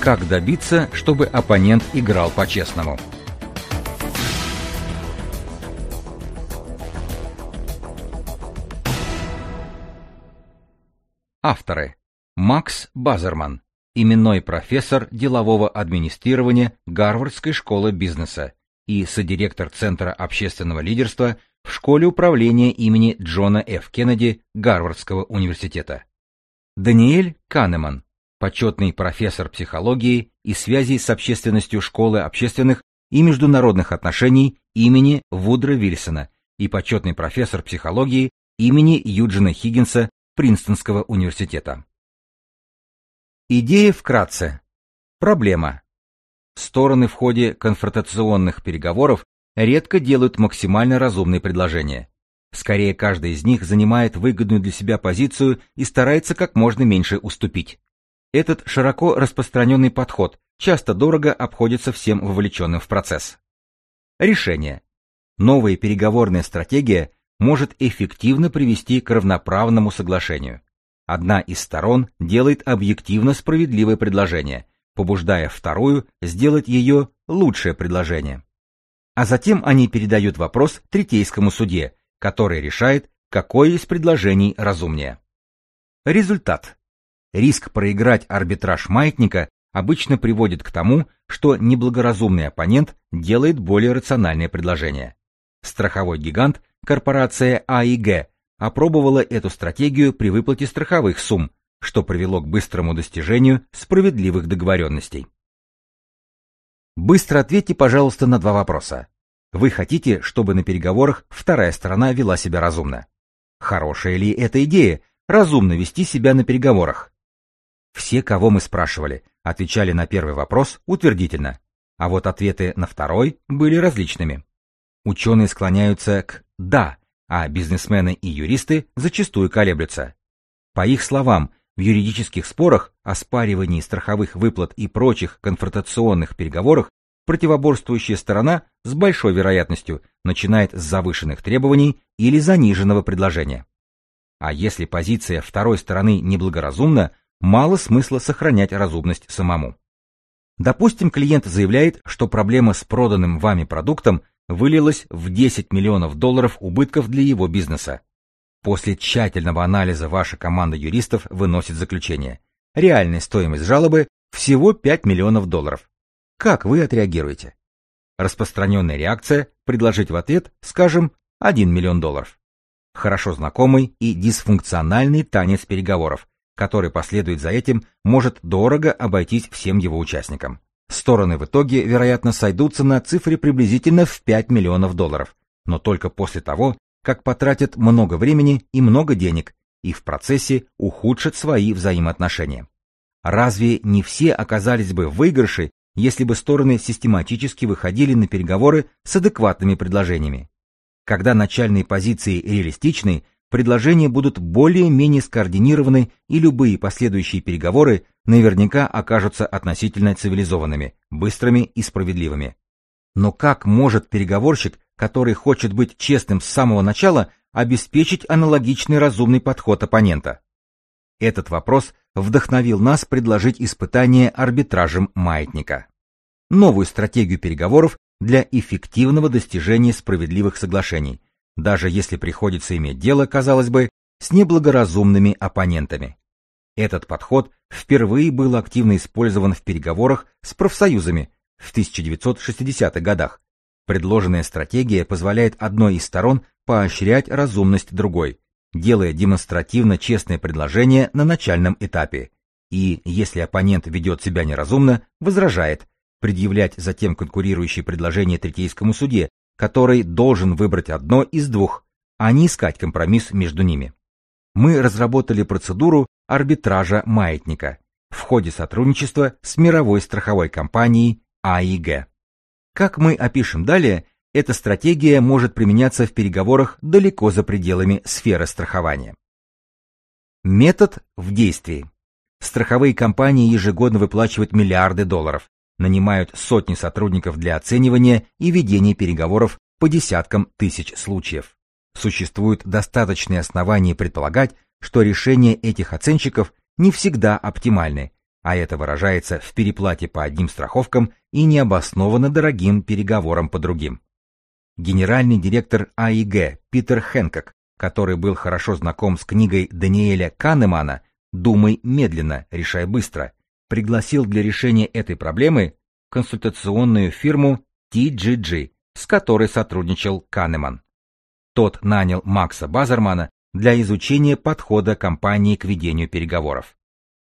Как добиться, чтобы оппонент играл по-честному? Авторы. Макс Базерман, именной профессор делового администрирования Гарвардской школы бизнеса и содиректор Центра общественного лидерства в Школе управления имени Джона Ф. Кеннеди Гарвардского университета. Даниэль Канеман, почетный профессор психологии и связей с общественностью Школы общественных и международных отношений имени Вудра Вильсона и почетный профессор психологии имени Юджина Хиггинса Принстонского университета. Идея вкратце. Проблема. Стороны в ходе конфронтационных переговоров редко делают максимально разумные предложения. Скорее, каждый из них занимает выгодную для себя позицию и старается как можно меньше уступить. Этот широко распространенный подход часто дорого обходится всем вовлеченным в процесс. Решение. Новая переговорная стратегия может эффективно привести к равноправному соглашению. Одна из сторон делает объективно справедливое предложение, побуждая вторую сделать ее лучшее предложение. А затем они передают вопрос третейскому суде, который решает, какое из предложений разумнее. Результат. Риск проиграть арбитраж маятника обычно приводит к тому, что неблагоразумный оппонент делает более рациональное предложение. Страховой гигант, корпорация АИГ, опробовала эту стратегию при выплате страховых сумм, что привело к быстрому достижению справедливых договоренностей. Быстро ответьте, пожалуйста, на два вопроса. Вы хотите, чтобы на переговорах вторая сторона вела себя разумно? Хорошая ли эта идея, разумно вести себя на переговорах? Все, кого мы спрашивали, отвечали на первый вопрос утвердительно, а вот ответы на второй были различными. Ученые склоняются к «да», а бизнесмены и юристы зачастую колеблются. По их словам, в юридических спорах, оспаривании страховых выплат и прочих конфронтационных переговорах противоборствующая сторона с большой вероятностью начинает с завышенных требований или заниженного предложения. А если позиция второй стороны неблагоразумна, мало смысла сохранять разумность самому. Допустим, клиент заявляет, что проблема с проданным вами продуктом вылилась в 10 миллионов долларов убытков для его бизнеса. После тщательного анализа ваша команда юристов выносит заключение. Реальная стоимость жалобы всего 5 миллионов долларов. Как вы отреагируете? Распространенная реакция – предложить в ответ, скажем, 1 миллион долларов. Хорошо знакомый и дисфункциональный танец переговоров, который последует за этим, может дорого обойтись всем его участникам. Стороны в итоге, вероятно, сойдутся на цифре приблизительно в 5 миллионов долларов, но только после того, как потратят много времени и много денег, и в процессе ухудшат свои взаимоотношения. Разве не все оказались бы в выигрыше, если бы стороны систематически выходили на переговоры с адекватными предложениями? Когда начальные позиции реалистичны, предложения будут более-менее скоординированы, и любые последующие переговоры наверняка окажутся относительно цивилизованными, быстрыми и справедливыми. Но как может переговорщик, который хочет быть честным с самого начала, обеспечить аналогичный разумный подход оппонента? Этот вопрос вдохновил нас предложить испытание арбитражем маятника. Новую стратегию переговоров для эффективного достижения справедливых соглашений, даже если приходится иметь дело, казалось бы, с неблагоразумными оппонентами. Этот подход впервые был активно использован в переговорах с профсоюзами в 1960-х годах. Предложенная стратегия позволяет одной из сторон поощрять разумность другой, делая демонстративно честное предложение на начальном этапе. И, если оппонент ведет себя неразумно, возражает, предъявлять затем конкурирующие предложения третейскому суде, который должен выбрать одно из двух, а не искать компромисс между ними. Мы разработали процедуру арбитража маятника в ходе сотрудничества с мировой страховой компанией АИГ. Как мы опишем далее, эта стратегия может применяться в переговорах далеко за пределами сферы страхования. Метод в действии. Страховые компании ежегодно выплачивают миллиарды долларов, нанимают сотни сотрудников для оценивания и ведения переговоров по десяткам тысяч случаев. Существуют достаточные основания предполагать, что решения этих оценщиков не всегда оптимальны, а это выражается в переплате по одним страховкам и необоснованно дорогим переговорам по другим. Генеральный директор АИГ Питер Хэнкок, который был хорошо знаком с книгой Даниэля Канемана «Думай медленно, решай быстро», пригласил для решения этой проблемы консультационную фирму TGG, с которой сотрудничал Канеман. Тот нанял Макса Базермана для изучения подхода компании к ведению переговоров.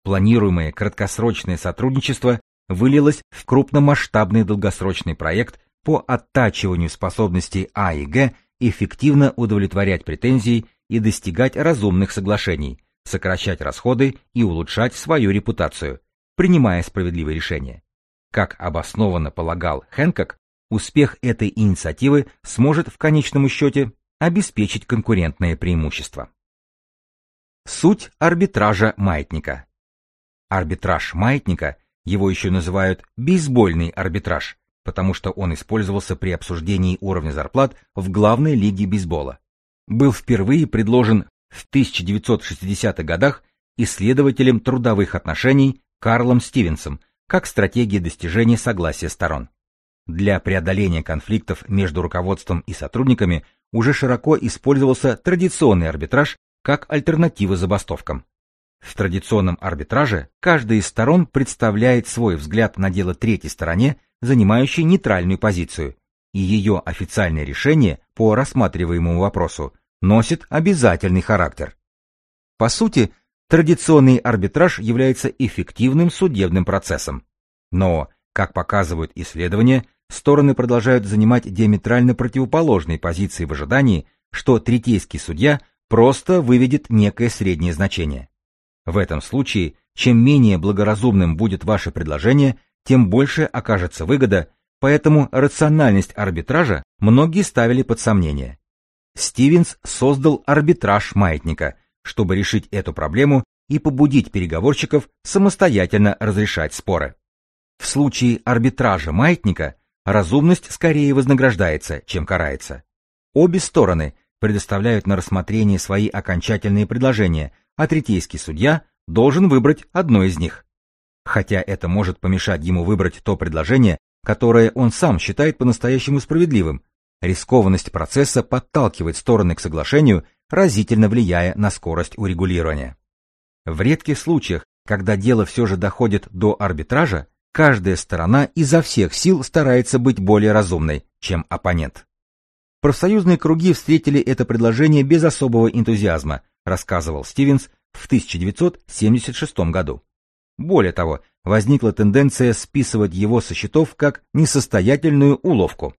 Планируемое краткосрочное сотрудничество вылилось в крупномасштабный долгосрочный проект по оттачиванию способностей А и Г эффективно удовлетворять претензии и достигать разумных соглашений, сокращать расходы и улучшать свою репутацию, принимая справедливые решения. Как обоснованно полагал Хэнкок, успех этой инициативы сможет в конечном счете обеспечить конкурентное преимущество. Суть арбитража маятника. Арбитраж маятника, его еще называют бейсбольный арбитраж, потому что он использовался при обсуждении уровня зарплат в главной лиге бейсбола. Был впервые предложен в 1960-х годах исследователем трудовых отношений Карлом Стивенсом как стратегия достижения согласия сторон. Для преодоления конфликтов между руководством и сотрудниками уже широко использовался традиционный арбитраж как альтернатива забастовкам. В традиционном арбитраже каждая из сторон представляет свой взгляд на дело третьей стороне, занимающей нейтральную позицию, и ее официальное решение по рассматриваемому вопросу носит обязательный характер. По сути, традиционный арбитраж является эффективным судебным процессом. Но, как показывают исследования, стороны продолжают занимать диаметрально противоположные позиции в ожидании, что третейский судья просто выведет некое среднее значение. В этом случае, чем менее благоразумным будет ваше предложение, тем больше окажется выгода, поэтому рациональность арбитража многие ставили под сомнение. Стивенс создал арбитраж маятника, чтобы решить эту проблему и побудить переговорщиков самостоятельно разрешать споры. В случае арбитража маятника разумность скорее вознаграждается, чем карается. Обе стороны предоставляют на рассмотрение свои окончательные предложения, а третейский судья должен выбрать одно из них. Хотя это может помешать ему выбрать то предложение, которое он сам считает по-настоящему справедливым, рискованность процесса подталкивает стороны к соглашению, разительно влияя на скорость урегулирования. В редких случаях, когда дело все же доходит до арбитража, каждая сторона изо всех сил старается быть более разумной, чем оппонент. Профсоюзные круги встретили это предложение без особого энтузиазма, рассказывал Стивенс в 1976 году. Более того, возникла тенденция списывать его со счетов как несостоятельную уловку.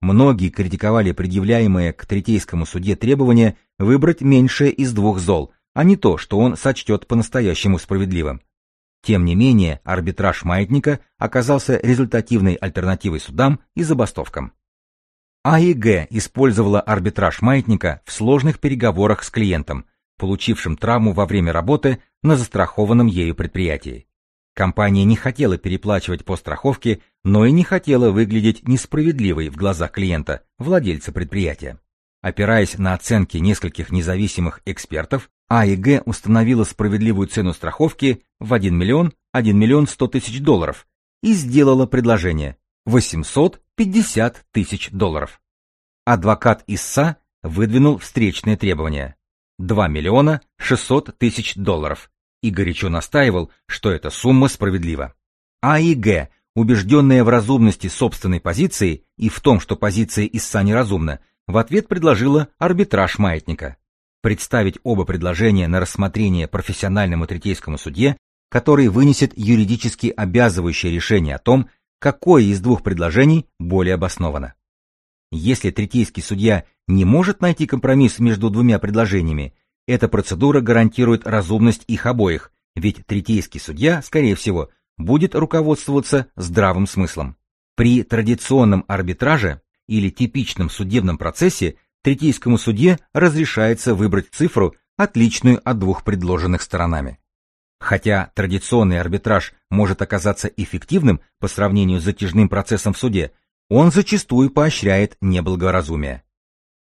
Многие критиковали предъявляемое к третейскому суде требование выбрать меньшее из двух зол, а не то, что он сочтет по-настоящему справедливым. Тем не менее, арбитраж маятника оказался результативной альтернативой судам и забастовкам. АИГ использовала арбитраж маятника в сложных переговорах с клиентом, получившим травму во время работы на застрахованном ею предприятии. Компания не хотела переплачивать по страховке, но и не хотела выглядеть несправедливой в глазах клиента, владельца предприятия. Опираясь на оценки нескольких независимых экспертов, АИГ установила справедливую цену страховки в 1 миллион 1 миллион 100 тысяч долларов и сделала предложение 850 тысяч долларов. Адвокат ИССА выдвинул встречное требование 2 миллиона 600 тысяч долларов и горячо настаивал, что эта сумма справедлива. АИГ, убежденная в разумности собственной позиции и в том, что позиция ИССА неразумна, в ответ предложила арбитраж маятника. Представить оба предложения на рассмотрение профессиональному третейскому судье, который вынесет юридически обязывающее решение о том, какое из двух предложений более обосновано. Если третейский судья не может найти компромисс между двумя предложениями, эта процедура гарантирует разумность их обоих, ведь третейский судья, скорее всего, будет руководствоваться здравым смыслом. При традиционном арбитраже или типичном судебном процессе третейскому судье разрешается выбрать цифру, отличную от двух предложенных сторонами. Хотя традиционный арбитраж может оказаться эффективным по сравнению с затяжным процессом в суде, он зачастую поощряет неблагоразумие.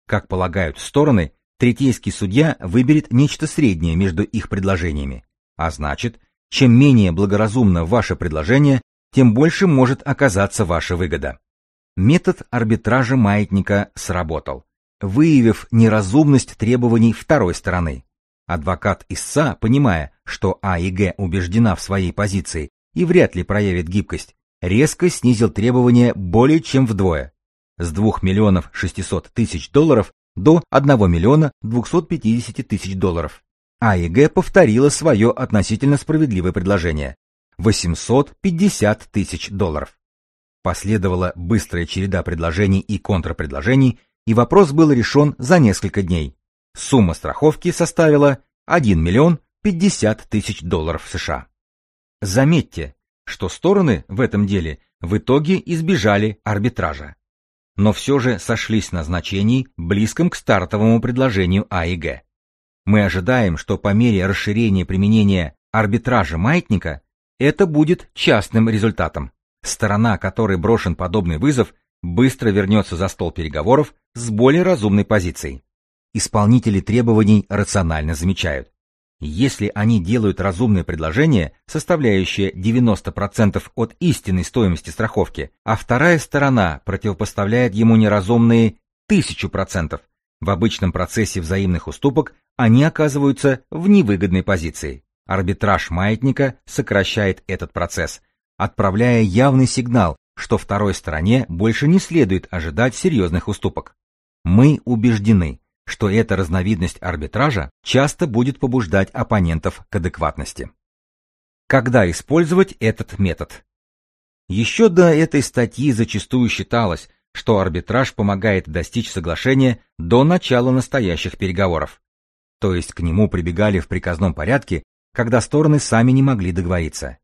Как полагают стороны, третейский судья выберет нечто среднее между их предложениями, а значит, Чем менее благоразумно ваше предложение, тем больше может оказаться ваша выгода. Метод арбитража маятника сработал, выявив неразумность требований второй стороны. Адвокат истца, понимая, что А и Г убеждена в своей позиции и вряд ли проявит гибкость, резко снизил требования более чем вдвое. С 2 миллионов 600 тысяч долларов до 1 миллиона 250 тысяч долларов. А и Г повторила свое относительно справедливое предложение – 850 тысяч долларов. Последовала быстрая череда предложений и контрпредложений, и вопрос был решен за несколько дней. Сумма страховки составила 1 миллион 50 тысяч долларов США. Заметьте, что стороны в этом деле в итоге избежали арбитража. Но все же сошлись на значении, близком к стартовому предложению А и Г. Мы ожидаем, что по мере расширения применения арбитража маятника это будет частным результатом. Сторона, которой брошен подобный вызов, быстро вернется за стол переговоров с более разумной позицией. Исполнители требований рационально замечают. Если они делают разумное предложение, составляющее 90% от истинной стоимости страховки, а вторая сторона противопоставляет ему неразумные 1000%, в обычном процессе взаимных уступок они оказываются в невыгодной позиции. Арбитраж маятника сокращает этот процесс, отправляя явный сигнал, что второй стороне больше не следует ожидать серьезных уступок. Мы убеждены, что эта разновидность арбитража часто будет побуждать оппонентов к адекватности. Когда использовать этот метод? Еще до этой статьи зачастую считалось, что арбитраж помогает достичь соглашения до начала настоящих переговоров. То есть к нему прибегали в приказном порядке, когда стороны сами не могли договориться.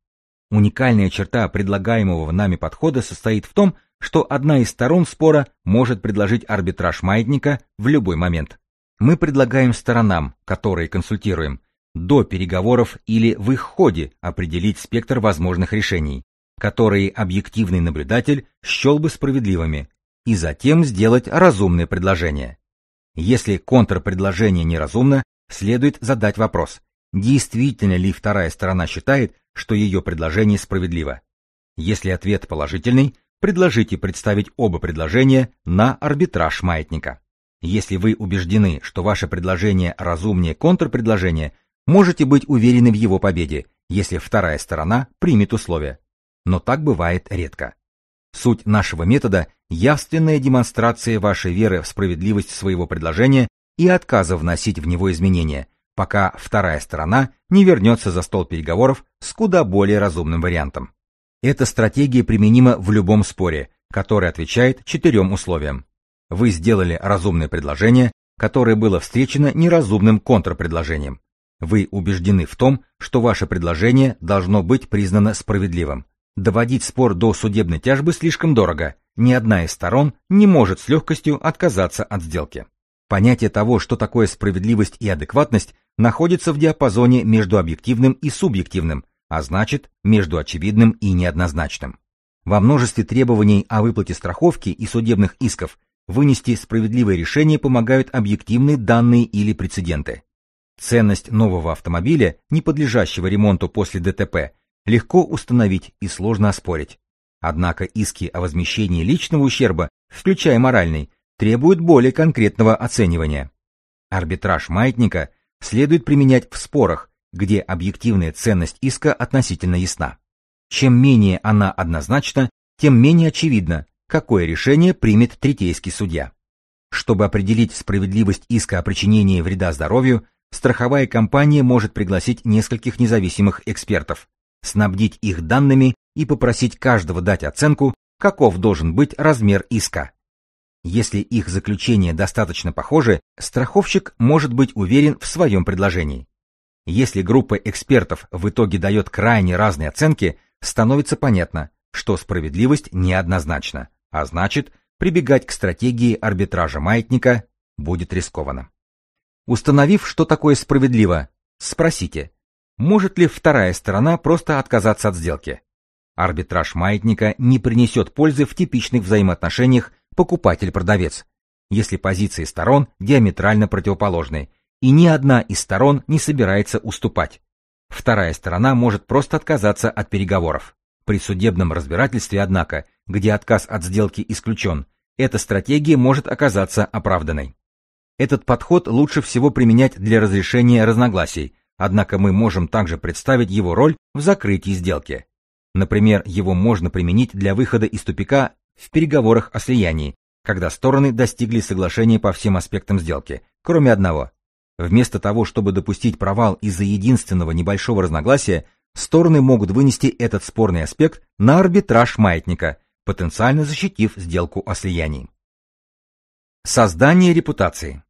Уникальная черта предлагаемого нами подхода состоит в том, что одна из сторон спора может предложить арбитраж маятника в любой момент. Мы предлагаем сторонам, которые консультируем, до переговоров или в их ходе определить спектр возможных решений, которые объективный наблюдатель счел бы справедливыми, и затем сделать разумное предложение. Если контрпредложение неразумно, следует задать вопрос, действительно ли вторая сторона считает, что ее предложение справедливо. Если ответ положительный, предложите представить оба предложения на арбитраж маятника. Если вы убеждены, что ваше предложение разумнее контрпредложения, можете быть уверены в его победе, если вторая сторона примет условия. Но так бывает редко. Суть нашего метода – явственная демонстрация вашей веры в справедливость своего предложения и отказа вносить в него изменения, пока вторая сторона не вернется за стол переговоров с куда более разумным вариантом. Эта стратегия применима в любом споре, который отвечает четырем условиям. Вы сделали разумное предложение, которое было встречено неразумным контрпредложением. Вы убеждены в том, что ваше предложение должно быть признано справедливым. Доводить спор до судебной тяжбы слишком дорого. Ни одна из сторон не может с легкостью отказаться от сделки. Понятие того, что такое справедливость и адекватность, находится в диапазоне между объективным и субъективным, а значит, между очевидным и неоднозначным. Во множестве требований о выплате страховки и судебных исков вынести справедливое решение помогают объективные данные или прецеденты. Ценность нового автомобиля, не подлежащего ремонту после ДТП, легко установить и сложно оспорить. Однако иски о возмещении личного ущерба, включая моральный, требуют более конкретного оценивания. Арбитраж маятника следует применять в спорах, где объективная ценность иска относительно ясна. Чем менее она однозначна, тем менее очевидно, какое решение примет третейский судья. Чтобы определить справедливость иска о причинении вреда здоровью, страховая компания может пригласить нескольких независимых экспертов, снабдить их данными и попросить каждого дать оценку, каков должен быть размер иска. Если их заключения достаточно похожи, страховщик может быть уверен в своем предложении. Если группа экспертов в итоге дает крайне разные оценки, становится понятно, что справедливость неоднозначна, а значит, прибегать к стратегии арбитража маятника будет рискованно. Установив, что такое справедливо, спросите, может ли вторая сторона просто отказаться от сделки? Арбитраж маятника не принесет пользы в типичных взаимоотношениях покупатель-продавец, если позиции сторон диаметрально противоположны, и ни одна из сторон не собирается уступать. Вторая сторона может просто отказаться от переговоров. При судебном разбирательстве, однако, где отказ от сделки исключен, эта стратегия может оказаться оправданной. Этот подход лучше всего применять для разрешения разногласий, однако мы можем также представить его роль в закрытии сделки. Например, его можно применить для выхода из тупика в переговорах о слиянии, когда стороны достигли соглашения по всем аспектам сделки, кроме одного. Вместо того, чтобы допустить провал из-за единственного небольшого разногласия, стороны могут вынести этот спорный аспект на арбитраж маятника, потенциально защитив сделку о слиянии. Создание репутации.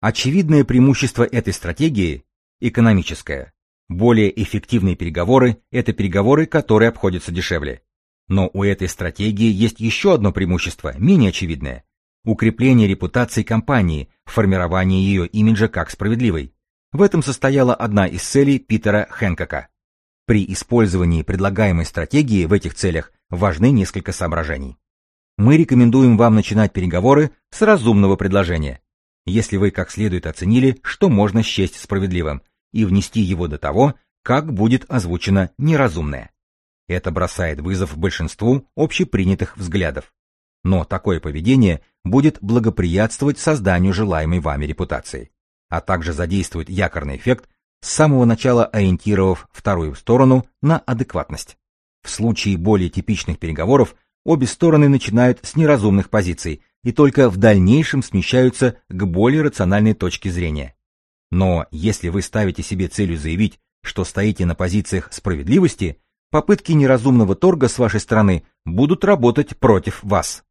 Очевидное преимущество этой стратегии – экономическое. Более эффективные переговоры – это переговоры, которые обходятся дешевле. Но у этой стратегии есть еще одно преимущество, менее очевидное – укрепление репутации компании, формирование ее имиджа как справедливой. В этом состояла одна из целей Питера Хэнкока. При использовании предлагаемой стратегии в этих целях важны несколько соображений. Мы рекомендуем вам начинать переговоры с разумного предложения. Если вы как следует оценили, что можно счесть справедливым, и внести его до того, как будет озвучено неразумное. Это бросает вызов большинству общепринятых взглядов. Но такое поведение будет благоприятствовать созданию желаемой вами репутации, а также задействует якорный эффект, с самого начала ориентировав вторую сторону на адекватность. В случае более типичных переговоров обе стороны начинают с неразумных позиций и только в дальнейшем смещаются к более рациональной точке зрения. Но если вы ставите себе целью заявить, что стоите на позициях справедливости, попытки неразумного торга с вашей стороны будут работать против вас.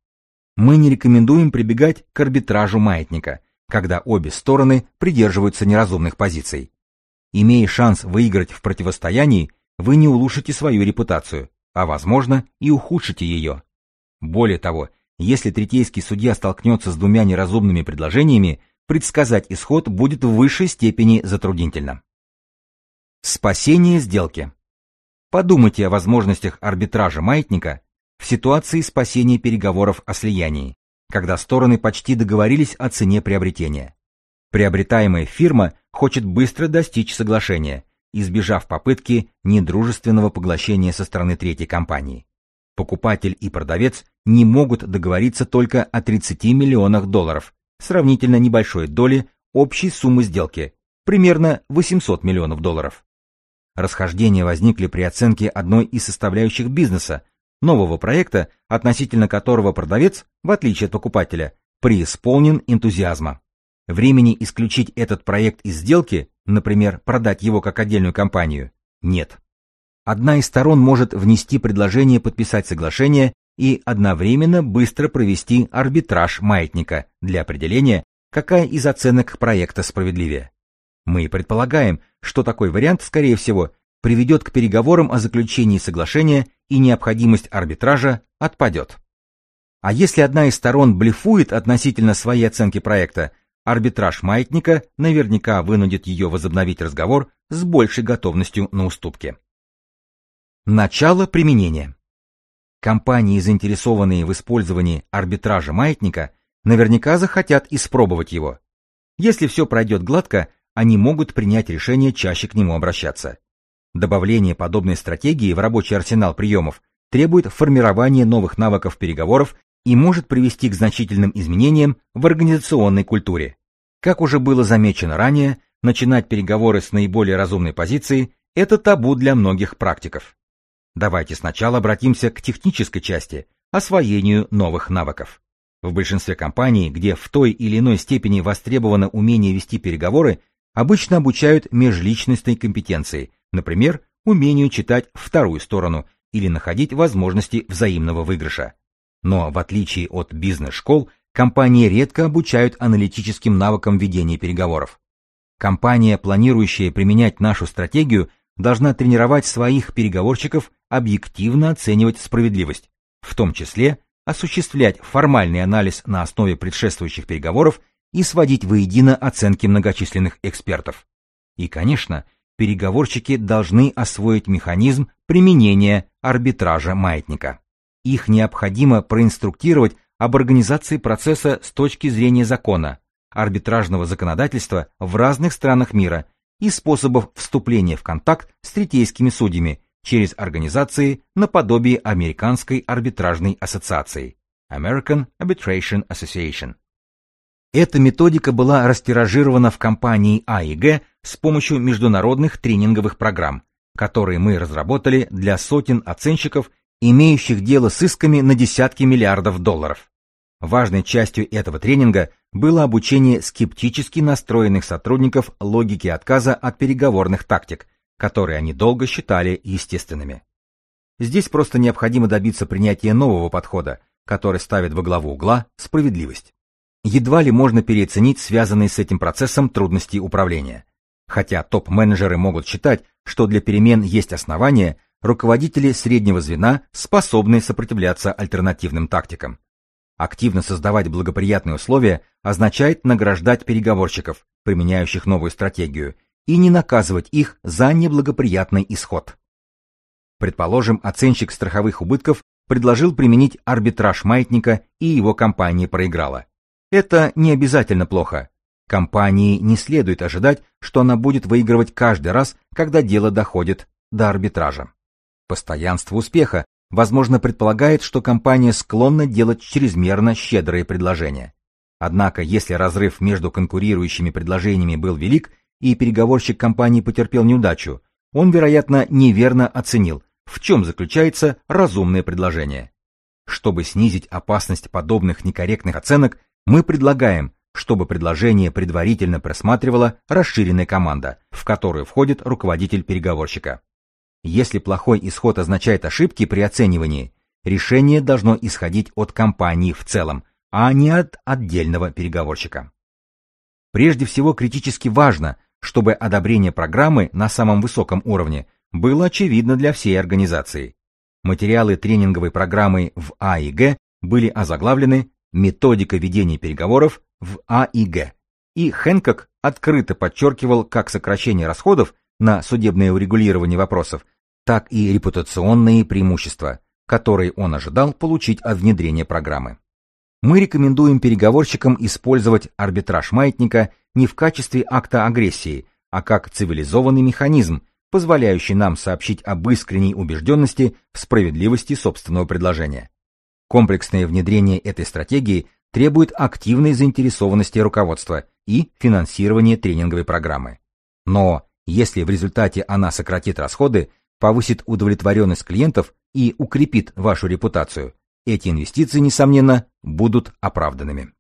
Мы не рекомендуем прибегать к арбитражу маятника, когда обе стороны придерживаются неразумных позиций. Имея шанс выиграть в противостоянии, вы не улучшите свою репутацию, а возможно и ухудшите ее. Более того, если третейский судья столкнется с двумя неразумными предложениями, предсказать исход будет в высшей степени затруднительно. Спасение сделки. Подумайте о возможностях арбитража маятника в ситуации спасения переговоров о слиянии, когда стороны почти договорились о цене приобретения. Приобретаемая фирма хочет быстро достичь соглашения, избежав попытки недружественного поглощения со стороны третьей компании. Покупатель и продавец не могут договориться только о 30 миллионах долларов, сравнительно небольшой доли общей суммы сделки, примерно 800 миллионов долларов. Расхождения возникли при оценке одной из составляющих бизнеса, нового проекта, относительно которого продавец, в отличие от покупателя, преисполнен энтузиазма. Времени исключить этот проект из сделки, например, продать его как отдельную компанию, нет. Одна из сторон может внести предложение подписать соглашение и одновременно быстро провести арбитраж маятника для определения, какая из оценок проекта справедливее. Мы предполагаем, что такой вариант, скорее всего, приведет к переговорам о заключении соглашения и необходимость арбитража отпадет. А если одна из сторон блефует относительно своей оценки проекта, арбитраж маятника наверняка вынудит ее возобновить разговор с большей готовностью на уступки. Начало применения. Компании, заинтересованные в использовании арбитража маятника, наверняка захотят испробовать его. Если все пройдет гладко, они могут принять решение чаще к нему обращаться. Добавление подобной стратегии в рабочий арсенал приемов требует формирования новых навыков переговоров и может привести к значительным изменениям в организационной культуре. Как уже было замечено ранее, начинать переговоры с наиболее разумной позиции – это табу для многих практиков. Давайте сначала обратимся к технической части – освоению новых навыков. В большинстве компаний, где в той или иной степени востребовано умение вести переговоры, обычно обучают межличностной компетенции, например, умению читать вторую сторону или находить возможности взаимного выигрыша. Но в отличие от бизнес-школ, компании редко обучают аналитическим навыкам ведения переговоров. Компания, планирующая применять нашу стратегию, должна тренировать своих переговорщиков объективно оценивать справедливость, в том числе осуществлять формальный анализ на основе предшествующих переговоров и сводить воедино оценки многочисленных экспертов. И, конечно, переговорщики должны освоить механизм применения арбитража маятника. Их необходимо проинструктировать об организации процесса с точки зрения закона, арбитражного законодательства в разных странах мира и способов вступления в контакт с третейскими судьями через организации наподобие Американской арбитражной ассоциации American Arbitration Association. Эта методика была растиражирована в компании АИГ с помощью международных тренинговых программ, которые мы разработали для сотен оценщиков, имеющих дело с исками на десятки миллиардов долларов. Важной частью этого тренинга было обучение скептически настроенных сотрудников логике отказа от переговорных тактик, которые они долго считали естественными. Здесь просто необходимо добиться принятия нового подхода, который ставит во главу угла справедливость. Едва ли можно переоценить связанные с этим процессом трудности управления. Хотя топ-менеджеры могут считать, что для перемен есть основания, руководители среднего звена способны сопротивляться альтернативным тактикам. Активно создавать благоприятные условия означает награждать переговорщиков, применяющих новую стратегию, и не наказывать их за неблагоприятный исход. Предположим, оценщик страховых убытков предложил применить арбитраж маятника, и его компания проиграла. Это не обязательно плохо. Компании не следует ожидать, что она будет выигрывать каждый раз, когда дело доходит до арбитража. Постоянство успеха возможно, предполагает, что компания склонна делать чрезмерно щедрые предложения. Однако, если разрыв между конкурирующими предложениями был велик, и переговорщик компании потерпел неудачу, он, вероятно, неверно оценил, в чем заключается разумное предложение. Чтобы снизить опасность подобных некорректных оценок, мы предлагаем, чтобы предложение предварительно просматривала расширенная команда, в которую входит руководитель переговорщика. Если плохой исход означает ошибки при оценивании, решение должно исходить от компании в целом, а не от отдельного переговорщика. Прежде всего критически важно, чтобы одобрение программы на самом высоком уровне было очевидно для всей организации. Материалы тренинговой программы в АИГ были озаглавлены «Методика ведения переговоров в АИГ», и Хэнкок открыто подчеркивал как сокращение расходов на судебное урегулирование вопросов, так и репутационные преимущества, которые он ожидал получить от внедрения программы. Мы рекомендуем переговорщикам использовать арбитраж маятника не в качестве акта агрессии, а как цивилизованный механизм, позволяющий нам сообщить об искренней убежденности в справедливости собственного предложения. Комплексное внедрение этой стратегии требует активной заинтересованности руководства и финансирования тренинговой программы. Но если в результате она сократит расходы, повысит удовлетворенность клиентов и укрепит вашу репутацию, эти инвестиции, несомненно, будут оправданными.